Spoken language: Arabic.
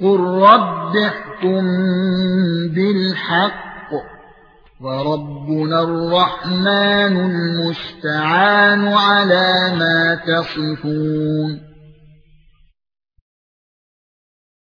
قُل رَّبِّ احْكُم بِالْحَقِّ وَرَبُّنَا الرَّحْمَنُ الْمُسْتَعَانُ عَلَى مَا تَصِفُونَ